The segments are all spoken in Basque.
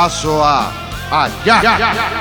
bidazoa allá.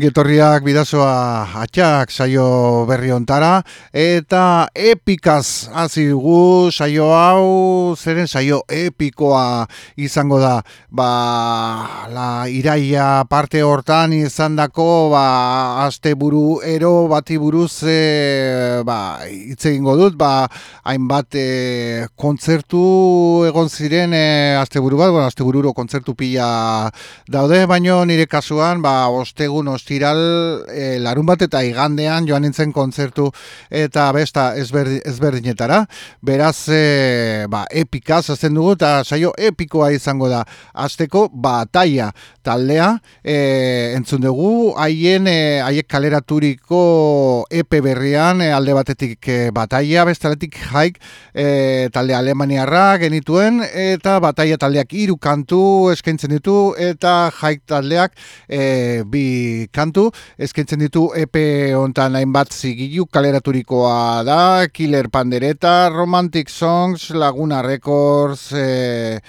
Ongietorriak bidazoa atxak saio berri ontara. Eta epikaz hasi dugu saio hau zeren saio epikoa izango da. Ba la iraia parte hortan izandako ba aste buru ero bati buruz e, ba hitz egingo dut. Ba hainbat e, kontzertu egon ziren e, aste buru bat bueno aste bururo kontzertu pila daude. Baino nire kasuan ba ostegun ostiral e, larun bat eta igandean joan nintzen kontzertu eta besta ezberdinetara. Beraz, e, ba, epika zazten dugu eta saio epikoa izango da. Azteko, bataia taldea, e, entzun dugu, haien, haiek kaleraturiko epe berrian, e, alde batetik e, bataia, bestaletik haik, e, talde alemaniarra genituen, eta bataia taldeak hiru kantu eskaintzen ditu, eta haik taldeak e, bi kantu eskaintzen ditu EP hontan hainbat zigilu kaleraturikoa da Killer Pandereta, Romantic Songs, Laguna Records, eh,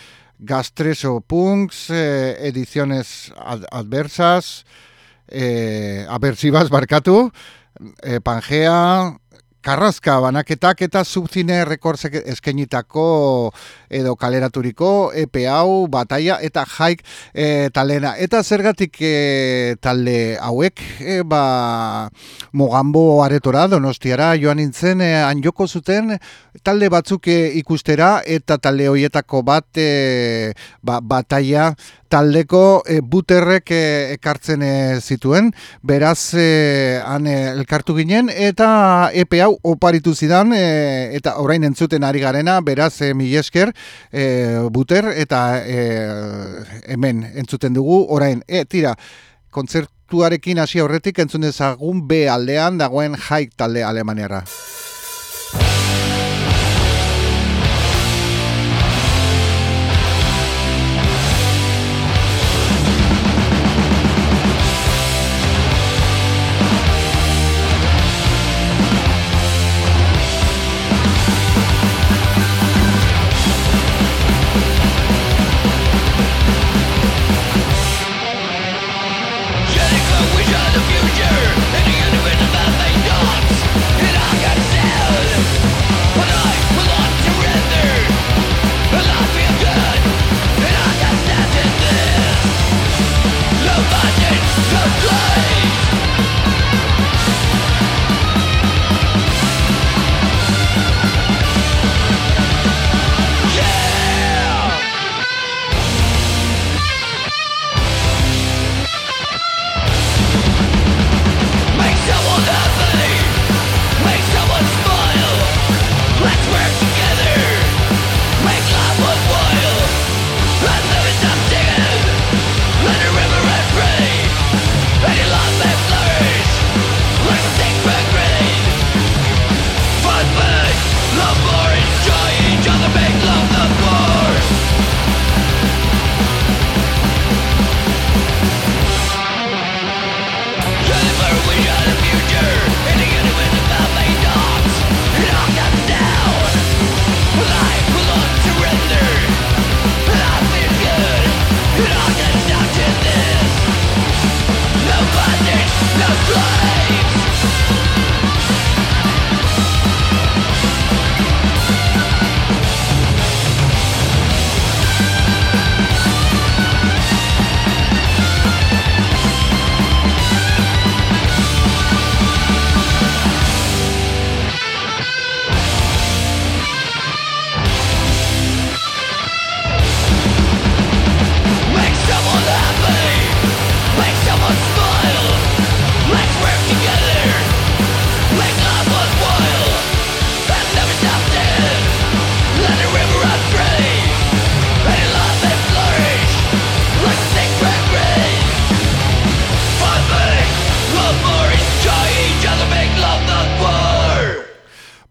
Gastreso Punks, eh, Ediciones Adversas, eh, Aversivas Barkatu, eh, Pangea, Karrazka banaketak eta subzine rekordzek eskenitako edo kaleraturiko EPE hau, bataia eta jaik e, talena. Eta zergatik e, talde hauek, e, ba, mogambo aretora donostiara joan nintzen, e, joko zuten talde batzuk e, ikustera eta talde hoietako bat e, ba, bataia taldeko e, buterrek e, ekartzen e, zituen, beraz e, han elkartu ginen, eta EPE hau oparitu zidan, eta orain entzuten ari garena, beraz e, mi esker, buter, eta hemen entzuten dugu, orain, e, tira, kontzertuarekin hasi aurretik entzun dezagun B aldean dagoen jaik talde alemaniara.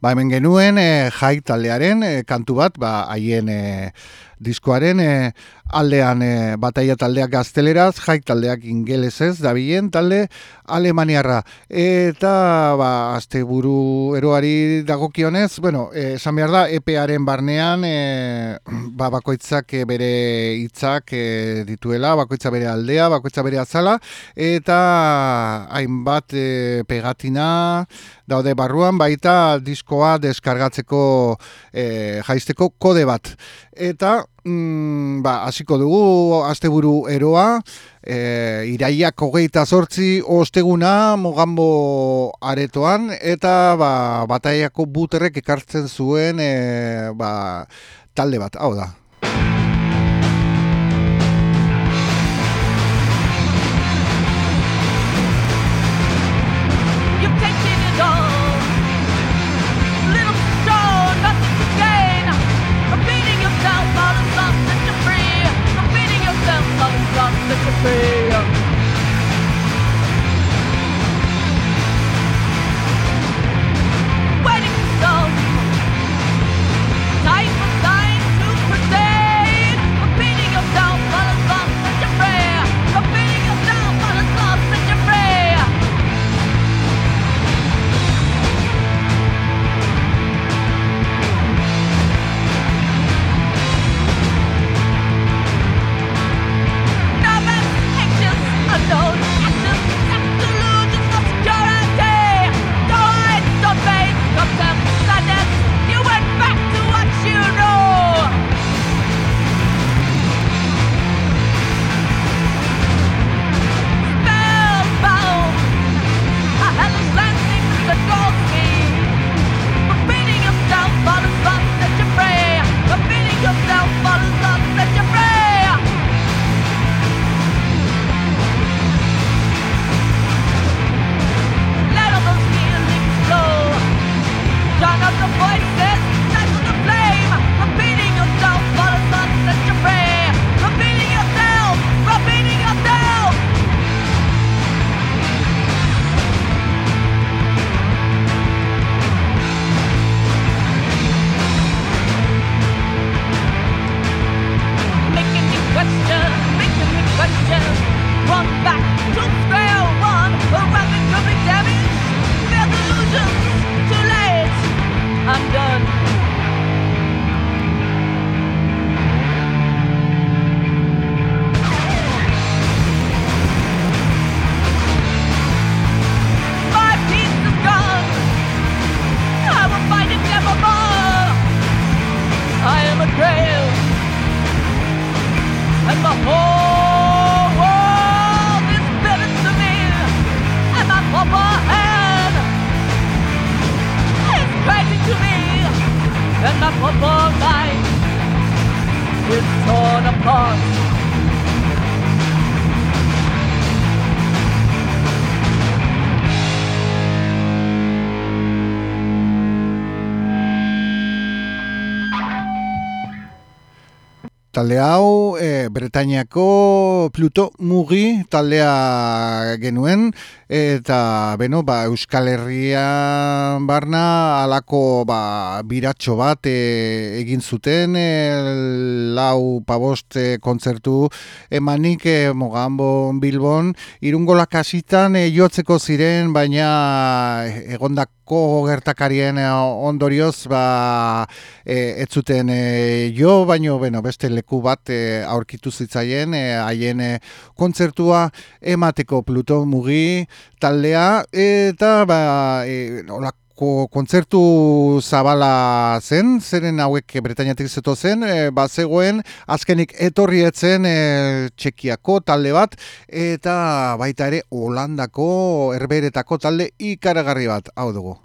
Ba, hemen genuen e, jai taldearen e, kantu bat, ba, haien e, diskoaren e, aldean e, bataia taldeak gazteleraz, jai taldeak ingelesez, dabilen talde alemaniarra. Eta, ba, azte buru eroari dagokionez, bueno, esan behar da, EPEaren barnean, e, ba, bakoitzak bere hitzak e, dituela, bakoitza bere aldea, bakoitza bere azala, eta hainbat e, pegatina, daude barruan baita diskoa deskargatzeko e, jaisteko kode bat. Eta mm, ba, hasiko dugu asteburu eroa, e, iraiak hogeita sortzi osteguna mogambo aretoan, eta ba, bataiako buterrek ekartzen zuen e, ba, talde bat, hau da. Talde hau e, Bretainiako Pluto Mugi taldea genuen eta beno ba, Euskal Herria barna alako ba, biratxo bat e, egin zuten e, lau pabost e, kontzertu. Emanik e, Mogambo Bilbon irungola kasitan e, jotzeko ziren baina egondak gertakarien ondorioz ba, e, ez zuten e, jo, baino bueno, beste leku bat e, aurkitu zitzaien haien e, kontzertua emateko Pluto mugi taldea eta ba, e, kontzertu zabala zen, zeren hauek Bretainiatik zeto zen, e, ba zegoen azkenik etorrietzen e, txekiako talde bat eta baita ere Holandako herberetako talde ikaragarri bat, hau dugu.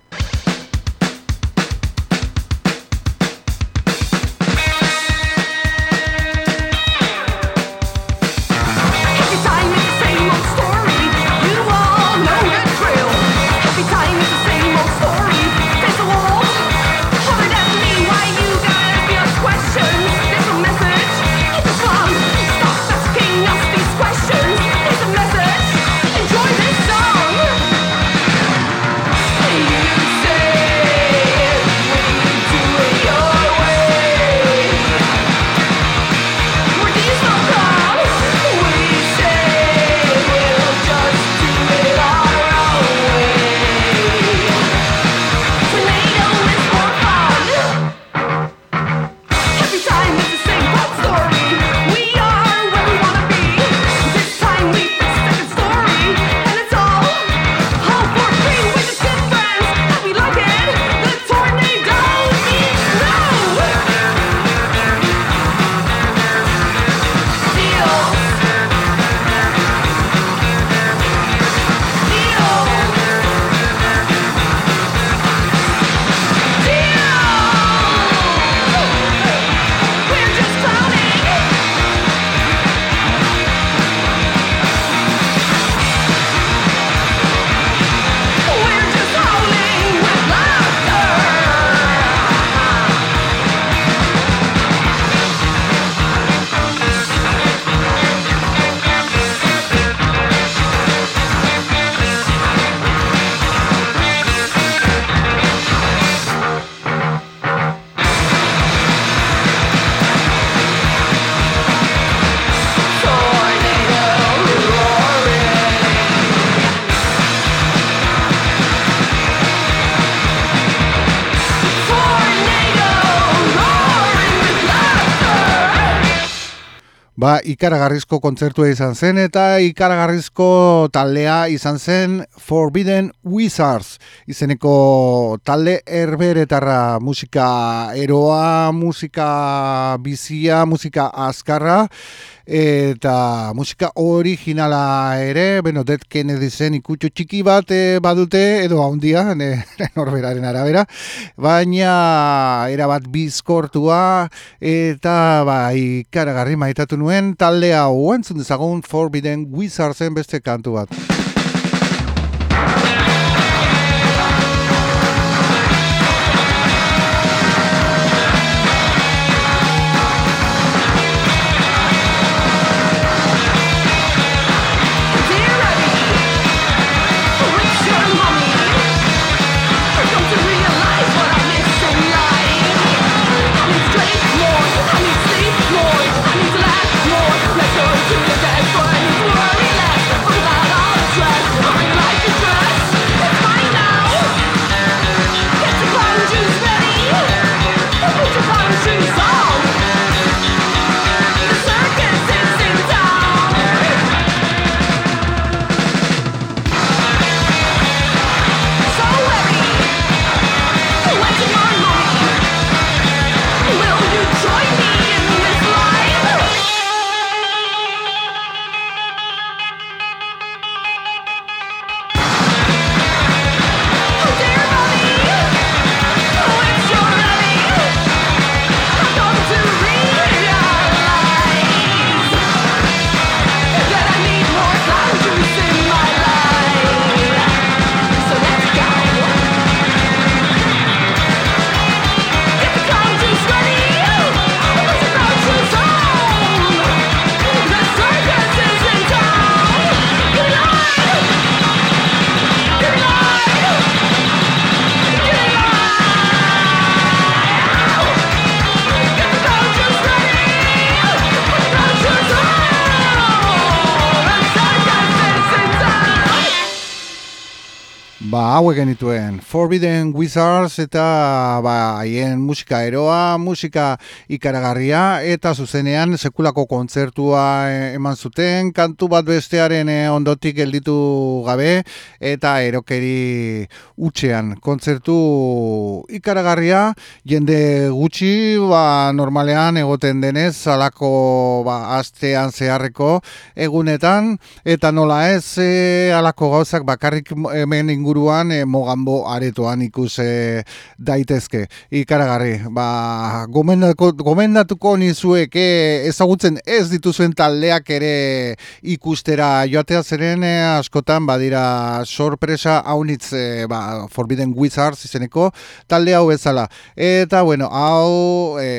Ikaragarrizko kontzertua izan zen eta ikaragarrizko taldea izan zen Forbidden Wizards. Izeneko talde erberetarra musika eroa, musika bizia, musika azkarra eta musika originala ere, bueno, Dead Kennedy zen ikutxo txiki bat e, badute, edo haundia, norberaren arabera, baina erabat bizkortua, eta bai, karagarri maitatu nuen, talde hau entzun dezagun Forbidden Wizardsen beste kantu bat. Hauek genituen, Forbidden Wizards eta ba, haien musika eroa, musika ikaragarria eta zuzenean sekulako kontzertua e, eman zuten, kantu bat bestearen e, ondotik gelditu gabe eta erokeri utxean kontzertu ikaragarria, jende gutxi, ba, normalean egoten denez, alako ba, astean zeharreko egunetan, eta nola ez, e, alako gauzak bakarrik hemen ingur inguruan e, mogambo aretoan ikus daitezke. Ikaragarri, ba, gomendatuko nizuek ezagutzen ez dituzuen taldeak ere ikustera joatea zeren e, askotan badira sorpresa haunitz e, ba, Forbidden Wizards izeneko talde hau bezala. Eta bueno, hau e,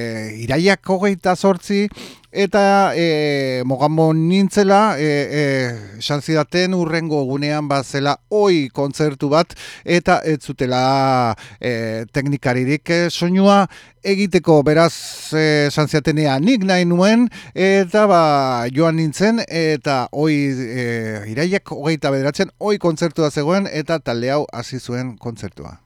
iraiak hogeita sortzi eta e, mogambo nintzela e, e, urrengo egunean bazela oi kontzertu bat eta ez zutela e, teknikaririk e, soinua egiteko beraz e, zidatenea nik nahi nuen eta ba, joan nintzen eta oi e, iraiak hogeita bederatzen oi kontzertua zegoen eta talde hau hasi zuen kontzertua.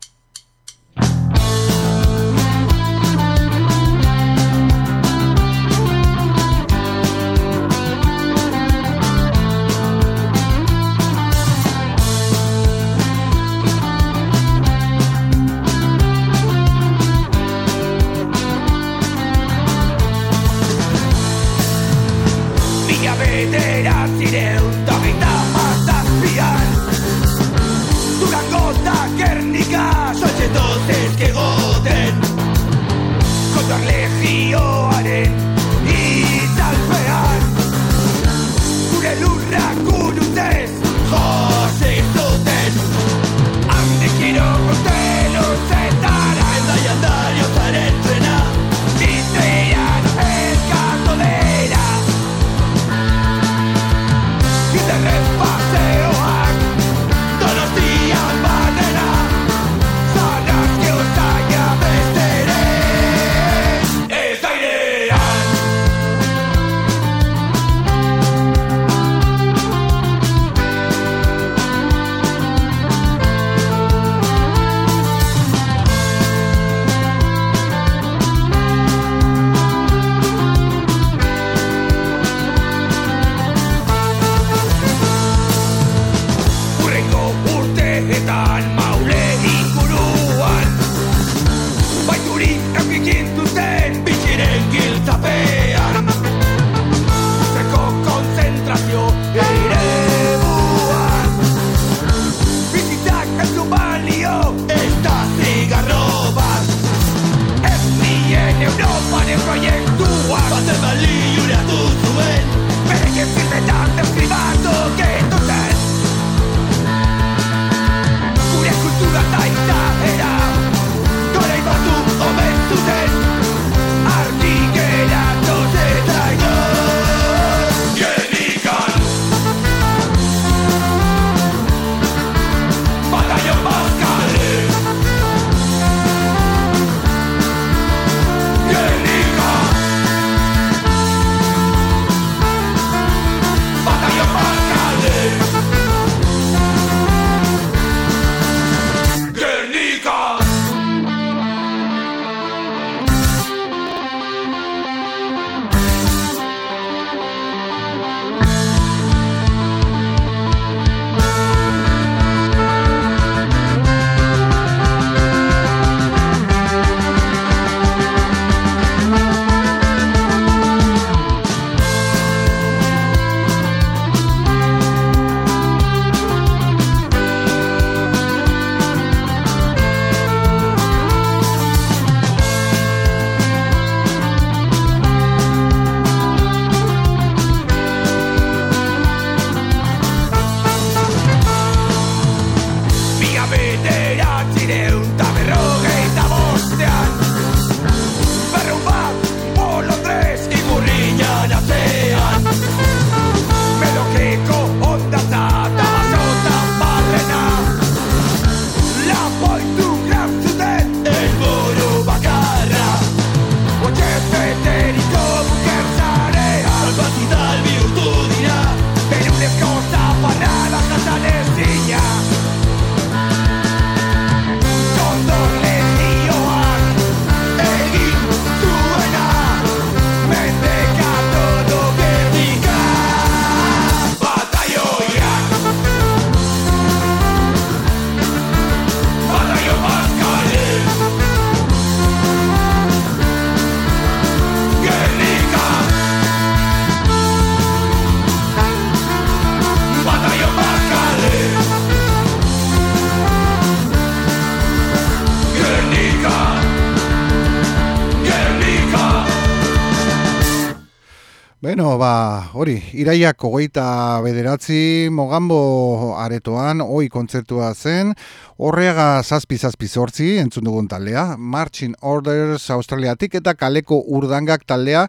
Iraiak hogeita bederatzi mogambo aretoan, hoi kontzertua zen, horreaga zazpi zazpi zortzi, entzun dugun taldea, Marching Orders Australiatik eta kaleko urdangak taldea,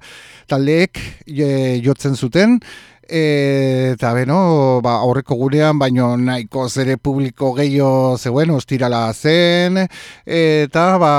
taldeek e, jotzen zuten, eta beno, ba, aurreko gurean, baino nahiko zere publiko gehiago zeuen, ostirala zen, eta ba,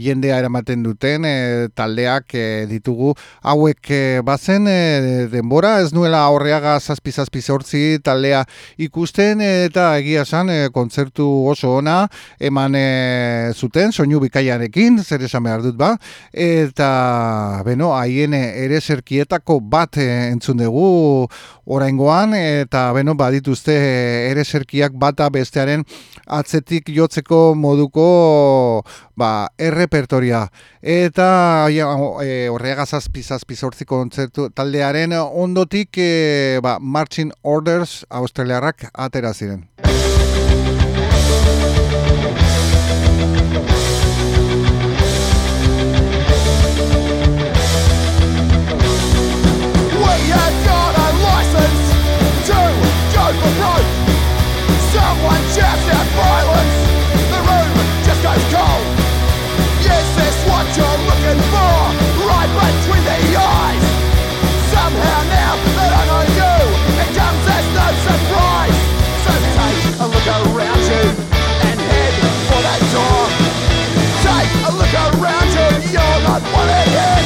jendea eramaten duten e, taldeak e, ditugu. Hauek e, bazen e, denbora, ez nuela aurreaga zazpi zazpi zortzi taldea ikusten, eta egia esan e, kontzertu oso ona eman e, zuten, soinu bikaiarekin, zer esan behar dut ba, eta beno, haien ere zerkietako bat e, entzun dugu, oraingoan eta beno badituzte ere serkiak bata bestearen atzetik jotzeko moduko ba errepertoria. Eta e, horrega zazpi zazpi sortzi kontzertu taldearen ondotik e, ba, marching orders australiarrak atera ziren Someone shouts out violence. The room just goes cold. This what you're looking for? Right between the eyes. Somehow now know you, it comes as no surprise. So take a look around you and head for that door. Take a look around you. You're not wanted here.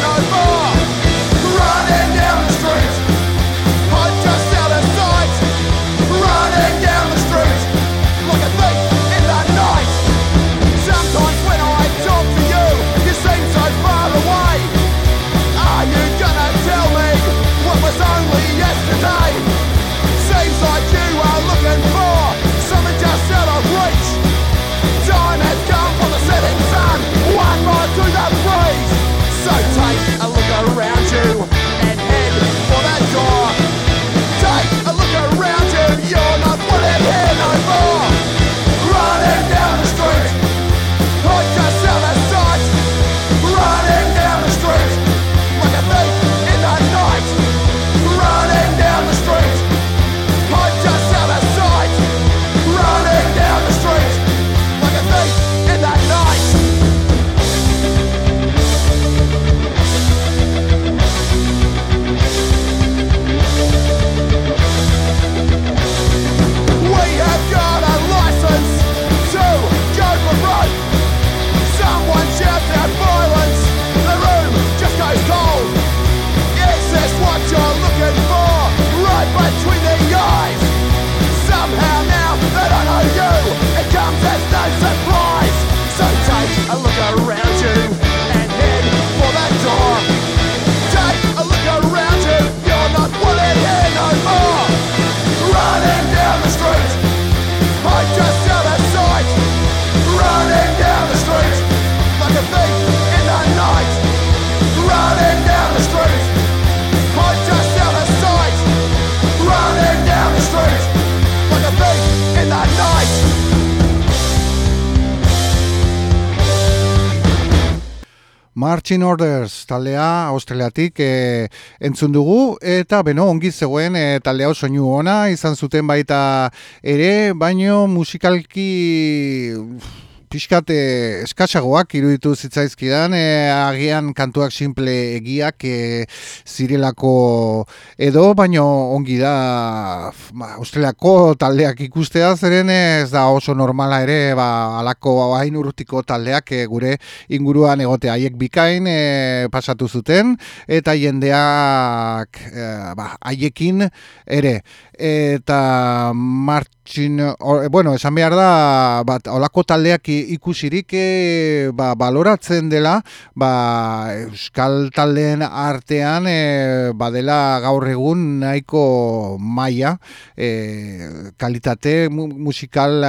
Marching Orders taldea Australiatik e, entzun dugu. Eta beno ongi zegoen e, taldea soinu ona izan zuten baita ere baino musikalki pixkat eh, eskasagoak iruditu zitzaizkidan, eh, agian kantuak simple egiak eh, zirelako edo, baino ongi da ba, australiako taldeak ikustea zeren ez da oso normala ere ba, alako hain urrutiko taldeak eh, gure inguruan egote haiek bikain eh, pasatu zuten eta jendeak eh, ba, haiekin ere. Eta martxin, bueno, esan behar da, bat, olako taldeak ikusirik e, ba, baloratzen dela, ba, euskal taldeen artean e, badela gaur egun nahiko maia, e, kalitate musikal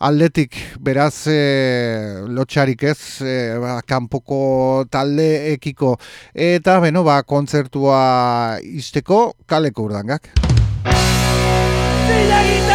aldetik. Beraz e, lotxarik ez, e, ba, kanpoko talde ekiko, eta beno, ba, kontzertua izteko kaleko urdangak. hemen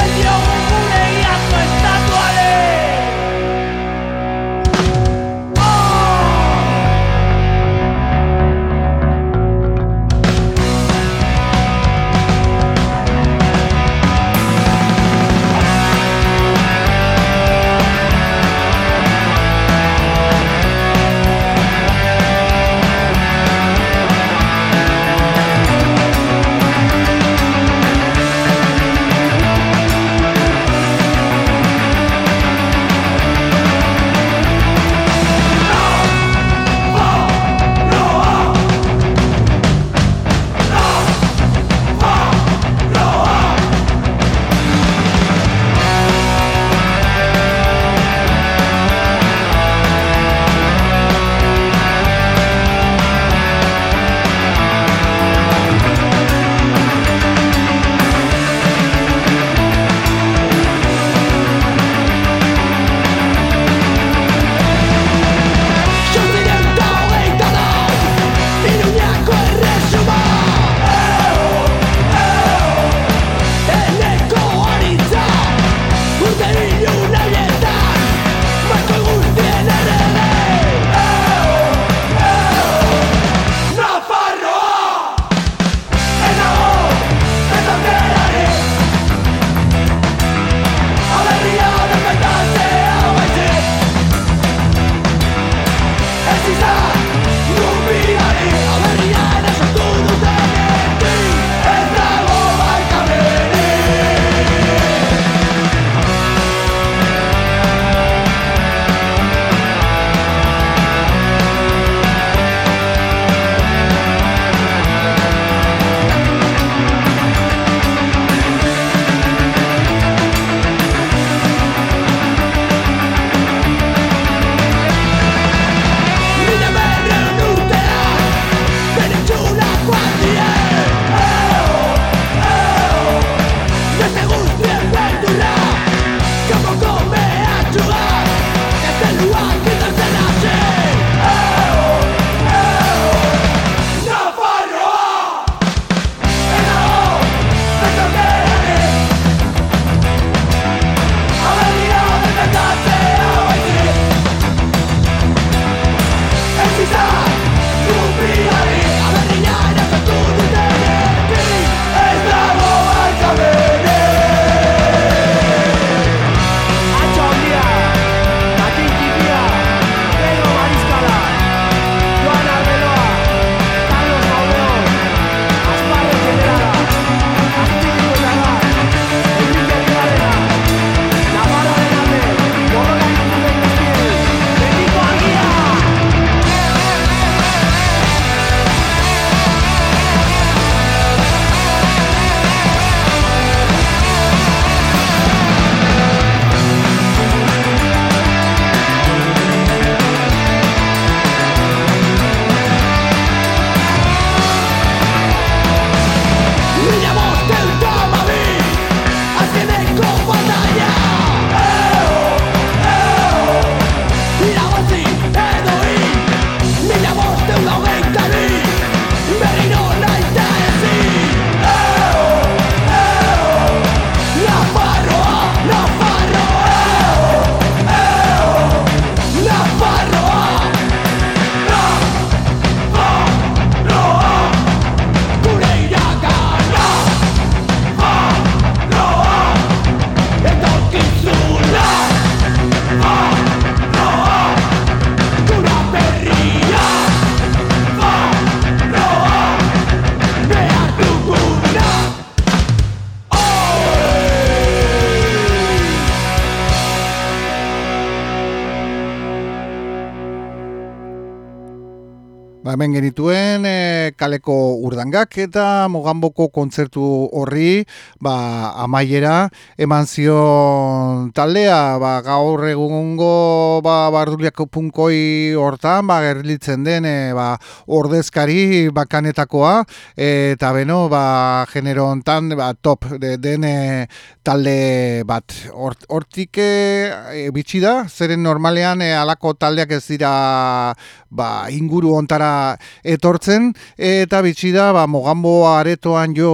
kaleko urdangak eta mogamboko kontzertu horri ba, amaiera eman zion taldea. Ba, gaur egungo ba, barduliako punkoi hortan ba, gerlitzen den e, ba, ordezkari bakanetakoa. Eta beno ba, genero hontan ba, top de, den e, talde bat. Hortik e, bitxi da zeren normalean e, alako taldeak ez dira ba, inguru ontara etortzen. Eta bitxi da ba, mogambo aretoan jo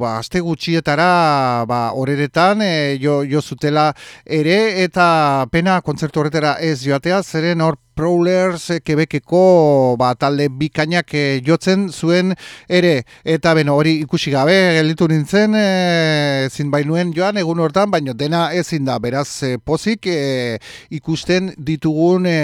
ba, aste gutxietara ba, horeretan e, jo, jo zutela ere eta pena kontzertu horretara ez joatea zeren hor Prowlers kebekeko ba, talde bikainak e, jotzen zuen ere. Eta beno hori ikusi gabe gelditu nintzen e, ezin bainuen joan egun hortan baino dena ezin da. Beraz e, pozik e, ikusten ditugun e,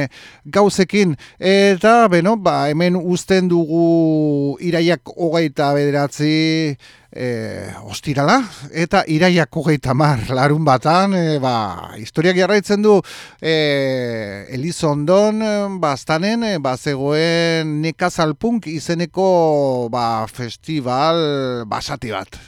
gauzekin. Eta beno ba, hemen uzten dugu iraiak hogeita bederatzi e, ostirala, eta iraiak hogeita mar larun batan, e, ba, historiak jarraitzen du e, Elizondon, bastanen, e, bazegoen nekazalpunk izeneko ba, festival basati bat.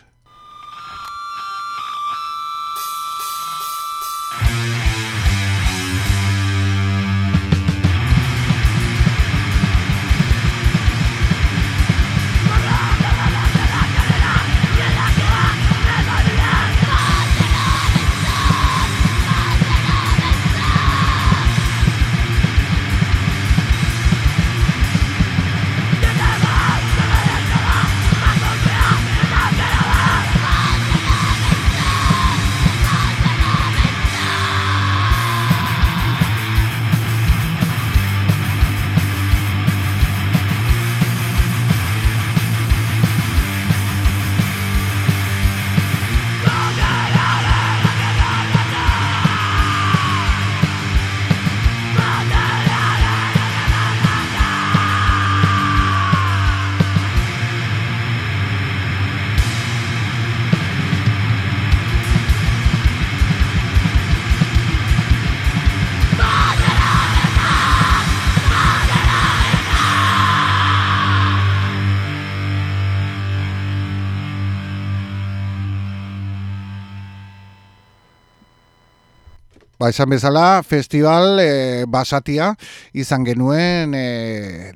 Ba, esan bezala, festival e, basatia izan genuen e,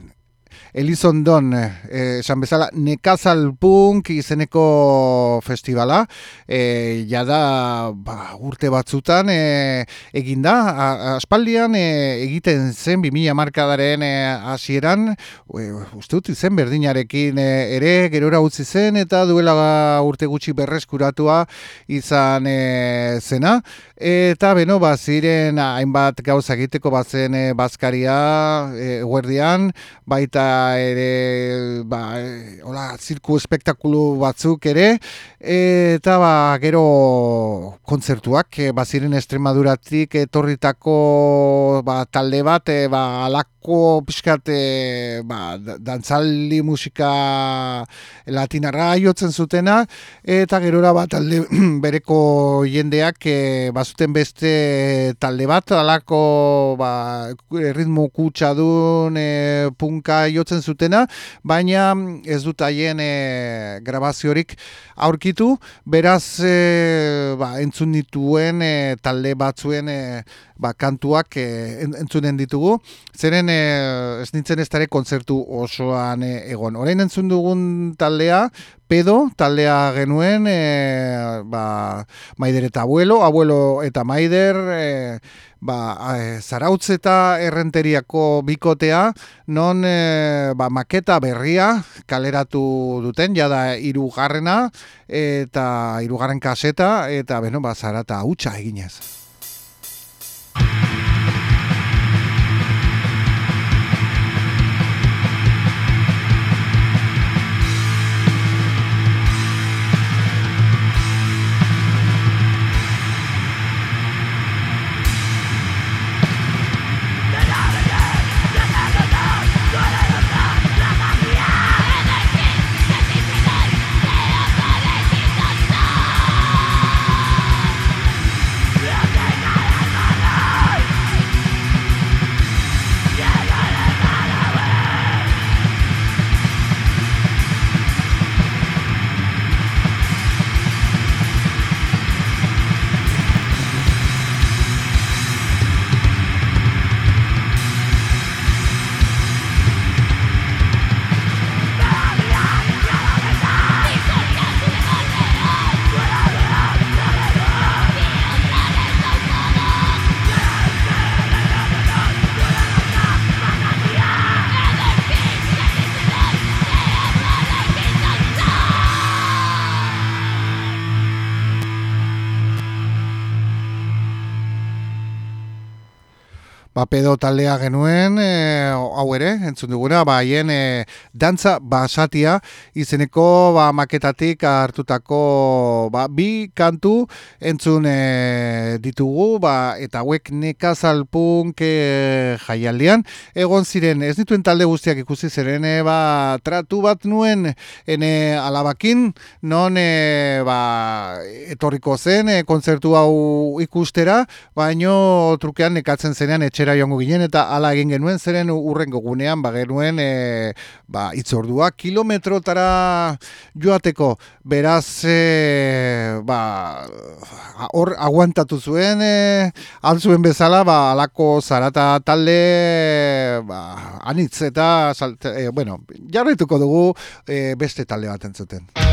Elizondon, eh, esan bezala, nekazal punk izeneko festivala, e, jada ba, urte batzutan e, eginda, aspaldian e, egiten zen 2000 markadaren hasieran, e, uste dut izen berdinarekin e, ere, gerora utzi zen, eta duela urte gutxi berreskuratua izan e, zena, Eta beno, ba, ziren hainbat gauza egiteko bazen e, bazkaria e, guardian, baita ere, ba, hola, zirku espektakulu batzuk ere, eta ba, gero kontzertuak, e, baziren estremaduratik etorritako ba, talde bat, e, ba, alako pixkat, e, ba, dantzaldi musika latinarra jotzen zutena, eta gerora bat talde bereko jendeak, e, bazuten beste talde bat, alako ba, ritmo kutsa duen e, punka jotzen zutena, baina ez dut haien e, grabaziorik aurkitu, beraz e, ba, entzun dituen e, talde batzuen e, ba, kantuak e, entzunen ditugu, zeren e, ez nintzen ez dara kontzertu osoan e, egon. Horein entzun dugun taldea, pedo, taldea genuen, e, ba, maider eta abuelo, abuelo eta maider, e, ba, e, zarautz eta errenteriako bikotea, non e, ba, maketa berria kaleratu duten, jada irugarrena, eta irugarren kaseta, eta beno, ba, zarata hutsa eginez. Ba, pedo taldea genuen, e, hau ere, entzun duguna, ba, hien e, dantza basatia, izeneko ba, maketatik hartutako ba, bi kantu entzun e, ditugu, ba, eta hauek nekazalpunk e, jaialdian, egon ziren, ez dituen talde guztiak ikusi ziren, e, ba, tratu bat nuen, ene alabakin, non e, ba, etorriko zen, e, kontzertu hau ikustera, baino trukean nekatzen zenean etxera joango ginen, eta ala egin genuen zeren urrengo gunean ba genuen e, ba, itzordua kilometrotara joateko beraz e, ba, hor aguantatu zuen e, altzuen bezala ba, alako zarata talde ba, anitz eta e, bueno, jarretuko dugu e, beste talde bat entzuten.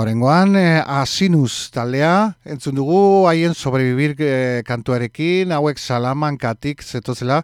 Horengoan, eh, Asinus taldea, entzun dugu, haien sobrevivir eh, kantuarekin, hauek salamankatik zetozela,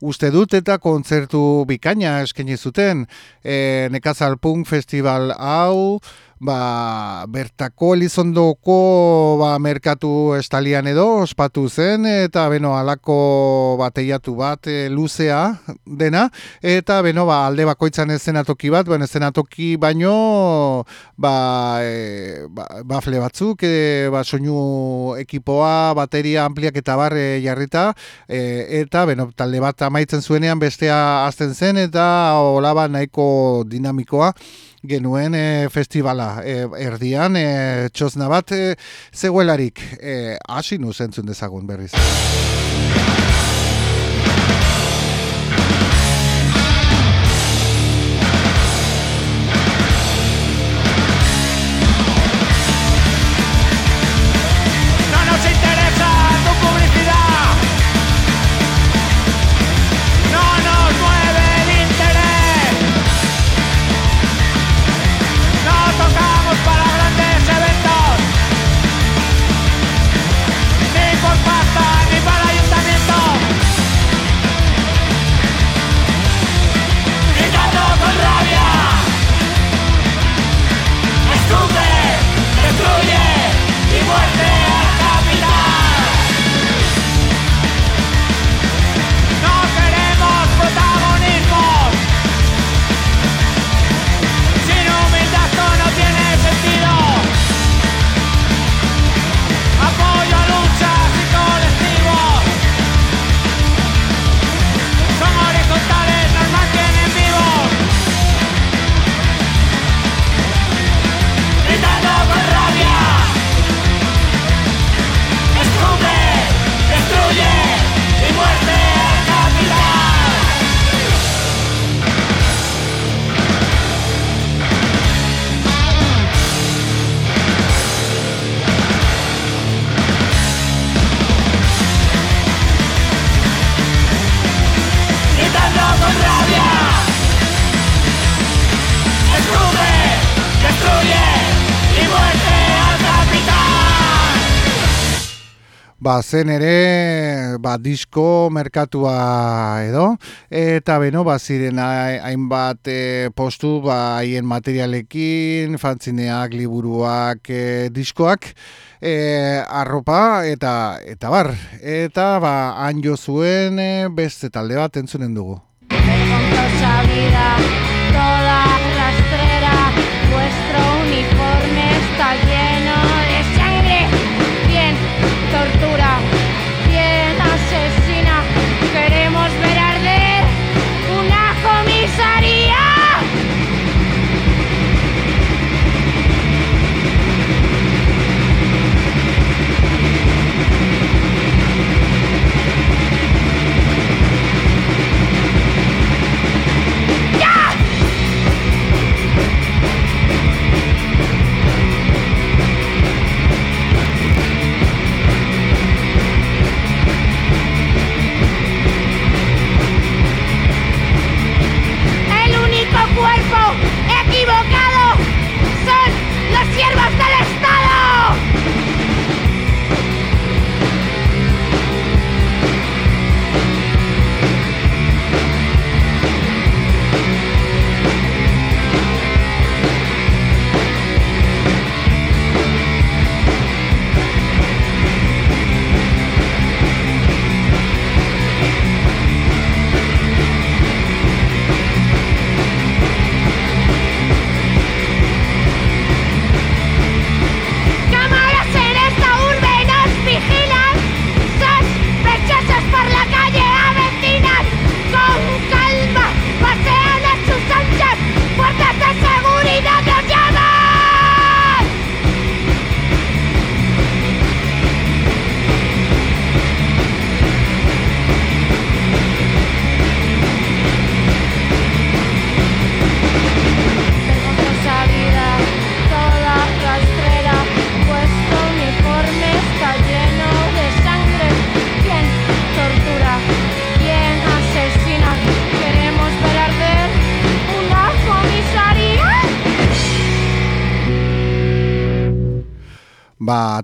uste dut eta kontzertu bikaina eskaini zuten, eh, Nekazal Punk Festival hau, ba, bertako elizondoko ba, merkatu estalian edo ospatu zen eta beno alako bateiatu bat e, luzea dena eta beno ba, alde bakoitzan ezenatoki bat, ben ezenatoki baino ba, e, ba, bafle batzuk e, ba, soinu ekipoa, bateria ampliak eta barre jarrita e, eta beno talde bat amaitzen zuenean bestea azten zen eta olaba nahiko dinamikoa genuen e, festivala e, erdian e, txosna bat e, zegoelarik e, asinu zentzun dezagun berriz. Ba, zen ere ba, disko merkatua edo eta beno ba, ziren hainbat e, postu ba, haien materialekin fantzineak, liburuak e, diskoak e, arropa eta eta bar. Eta ba, han jo zuen e, beste talde bat entzunen dugu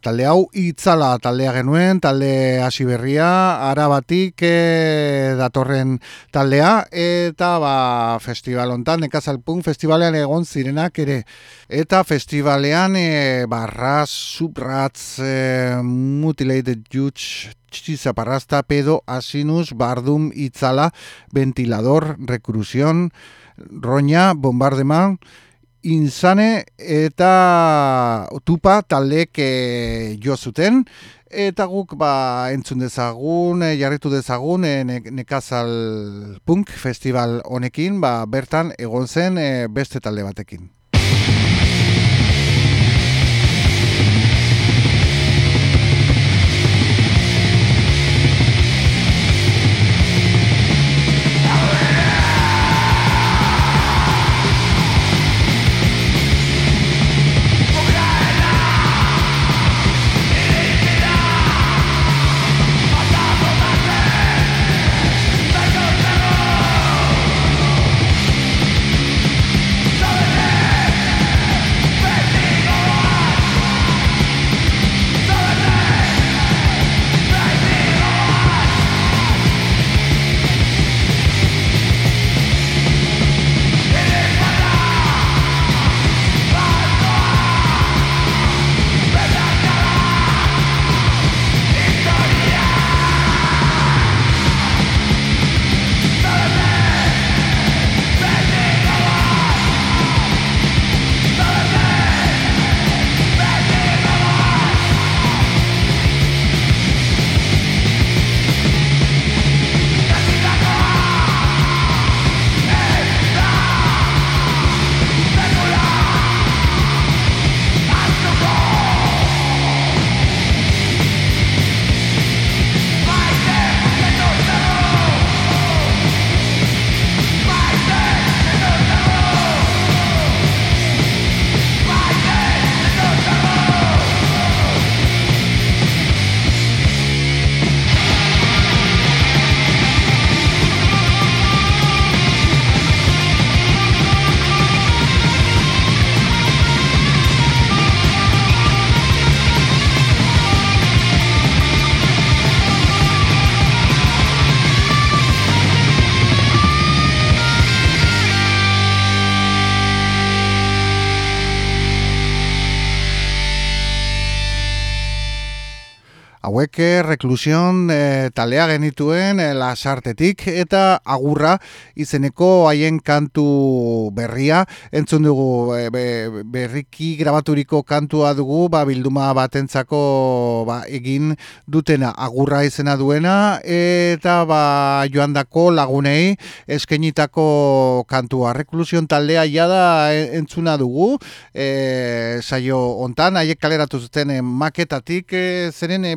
talde hau itzala taldea genuen, talde hasi berria, arabatik e, datorren taldea, eta ba, festival ontan, nekazalpun festivalean egon zirenak ere. Eta festivalean e, barraz, subratz, e, mutilated juts, txizaparrasta, pedo, asinus, bardum, itzala, ventilador, rekruzion, roña, bombardeman, insane eta tupa taldeek e, jo zuten. Eta guk ba entzun dezagun e, jarritu dezagun e, nekazal punk festival honekin ba bertan egon zen e, beste talde batekin eh, reklusion e, talea genituen e, lasartetik eta agurra izeneko haien kantu berria. Entzun dugu berriki grabaturiko kantua dugu ba, bilduma batentzako ba, egin dutena agurra izena duena eta ba, joandako lagunei eskenitako kantua. Reklusion taldea jada entzuna dugu e, saio ontan haiek kaleratu zuten maketatik e, zeren e,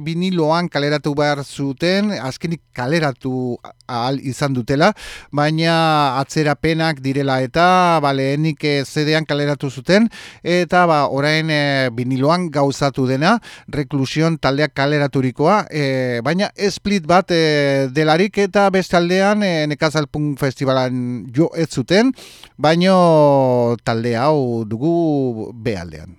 biniloan kaleratu behar zuten, azkenik kaleratu ahal izan dutela, baina atzerapenak direla eta baleenik e, zedean kaleratu zuten, eta ba, orain e, biniloan gauzatu dena, reklusion taldeak kaleraturikoa, e, baina split bat e, delarik eta beste aldean e, nekazalpun festivalan jo ez zuten, baino talde hau dugu behaldean.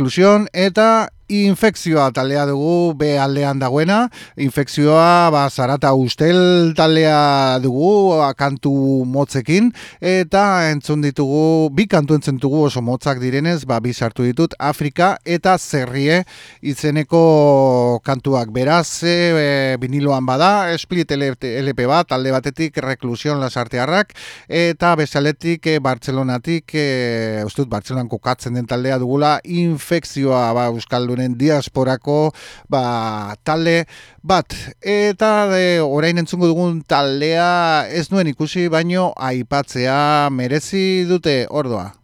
Ba, reklusion eta infekzioa taldea dugu be aldean dagoena, infekzioa ba, zarata ustel taldea dugu kantu motzekin, eta entzun ditugu, bi kantu entzun ditugu oso motzak direnez, ba, bi sartu ditut Afrika eta Zerrie. Izeneko kantuak beraz, e, biniloan bada, split LP bat, talde batetik reklusion lasartearrak, eta bezaletik e, Bartzelonatik, e, ustut, Bartzelonan kokatzen den taldea dugula, infekzioa ba, Euskaldun honen diasporako ba, talde bat. Eta de, orain entzungo dugun taldea ez nuen ikusi, baino aipatzea merezi dute ordoa.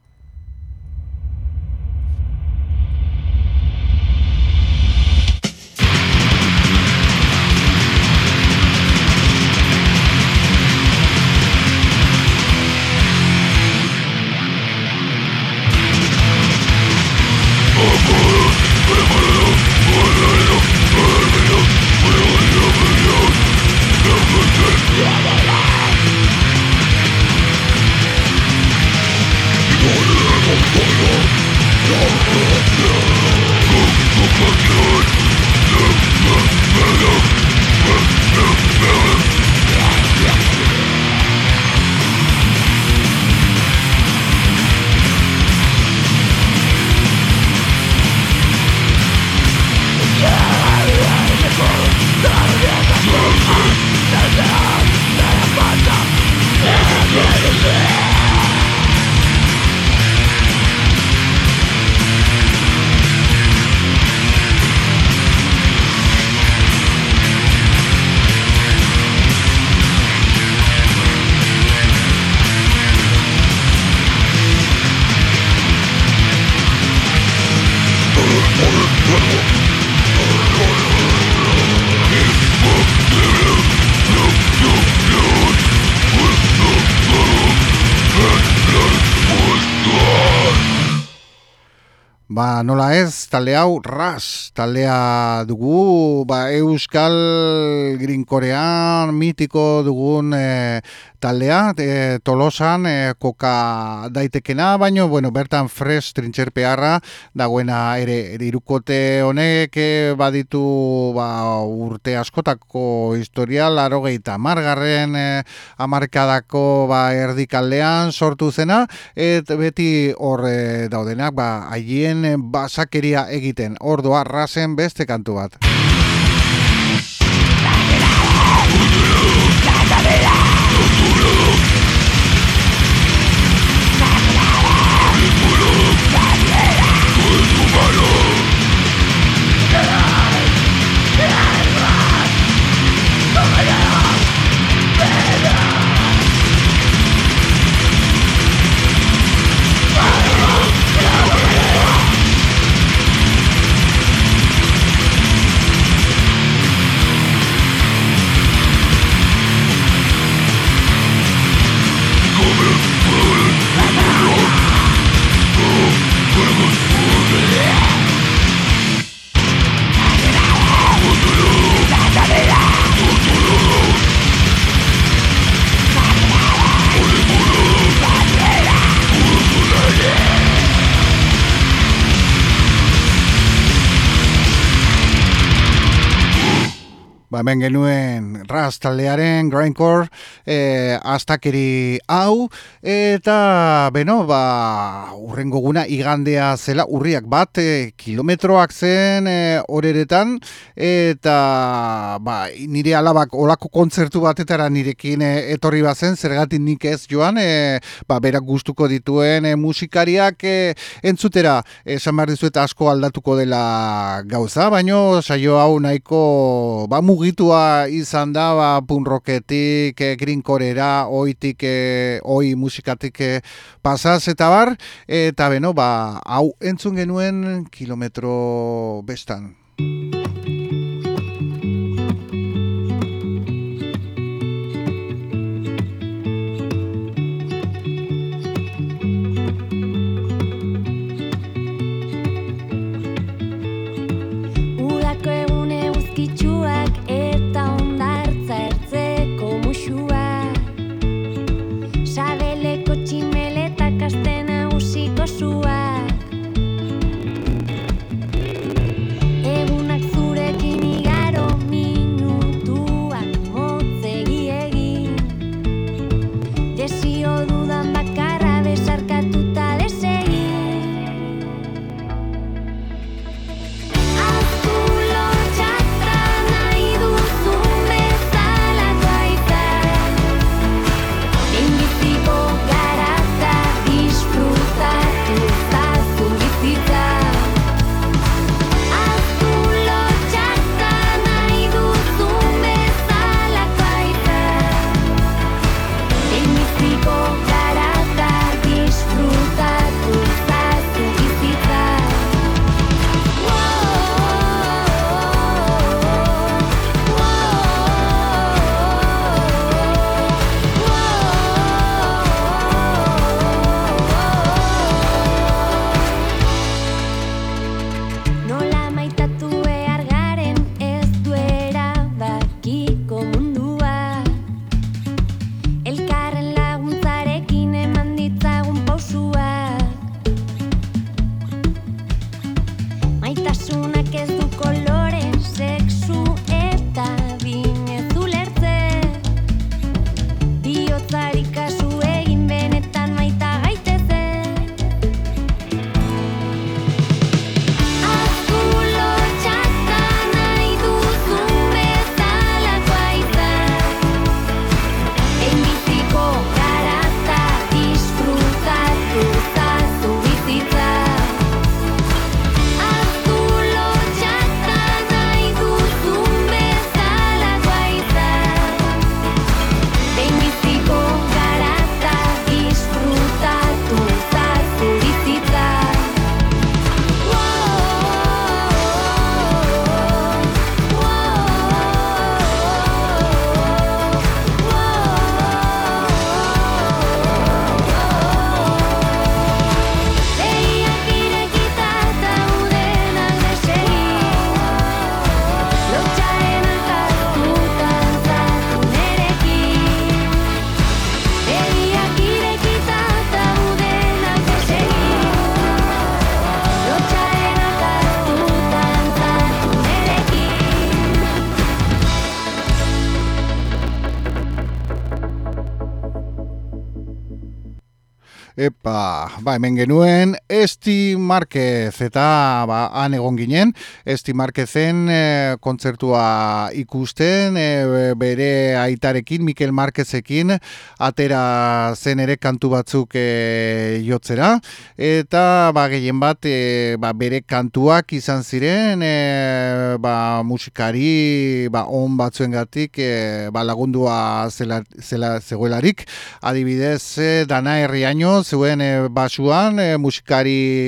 Nola ez, talde hau, ras, taldea dugu, ba, euskal grinkorean mitiko dugun e, taldea, e, tolosan, e, koka daitekena, baino, bueno, bertan fres trintxerpearra, dagoena ere, irukote honek baditu ba, urte askotako historial, arogeita margarren e, amarkadako ba, erdikaldean sortu zena, et beti horre daudenak, ba, haien basakeria egiten. Ordua rasen beste kantu bat. Ba, hemen genuen ras taldearen grindcore e, astakeri hau eta beno ba urrengo guna igandea zela urriak bat e, kilometroak zen e, oreretan eta ba, nire alabak olako kontzertu batetara nirekin e, etorri bazen zergatik nik ez joan e, ba, berak gustuko dituen e, musikariak e, entzutera. Esan behar dizuet asko aldatuko dela gauza baino saio hau nahiko ba, mugi mugitua izan da ba, punroketik, e, grinkorera, oitik, e, oi musikatik e, pasaz eta bar, eta beno, ba, hau entzun genuen kilometro bestan. Hemen genuen, Esti Marquez, eta ba, han egon ginen, Esti Marquezen e, kontzertua ikusten, e, bere aitarekin, Mikel Marquezekin, atera zen ere kantu batzuk e, jotzera, eta ba, gehien bat, e, ba, bere kantuak izan ziren, e, ba, musikari ba, on batzuen gatik, e, ba, lagundua zela, zela, zegoelarik, adibidez, e, dana herriaino, zuen e, basuan, e, musikari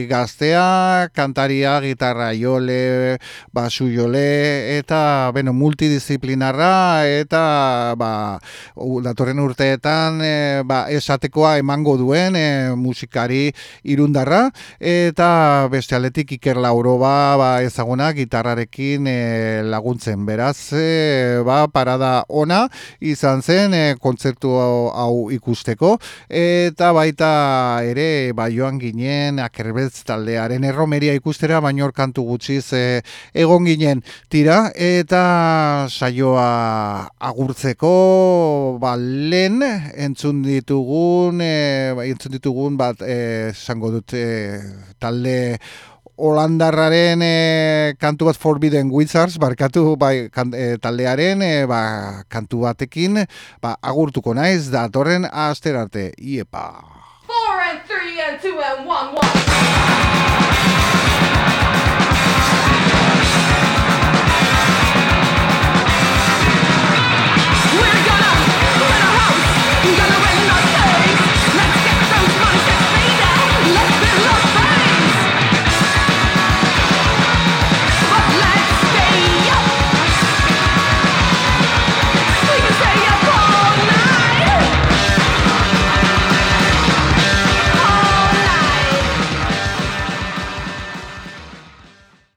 gaztea, kantaria, gitarra jole, basu jole, eta beno, multidisciplinarra, eta ba, datorren urteetan e, ba, esatekoa emango duen e, musikari irundarra, eta beste aletik Iker Lauroba ba, ezaguna gitarrarekin e, laguntzen. Beraz, e, ba, parada ona izan zen e, kontzertu hau ikusteko, eta baita ere ba, joan ginen akerbetz taldearen erromeria ikustera, baino kantu gutxiz e, egon ginen tira, eta saioa agurtzeko ba, lehen entzun ditugun, e, entzun ditugun bat e, esango dut e, talde Holandarraren e, kantu bat Forbidden Wizards, barkatu bai, taldearen e, ba, kantu batekin, ba, agurtuko naiz, datorren asterarte, iepa! two, and one, one.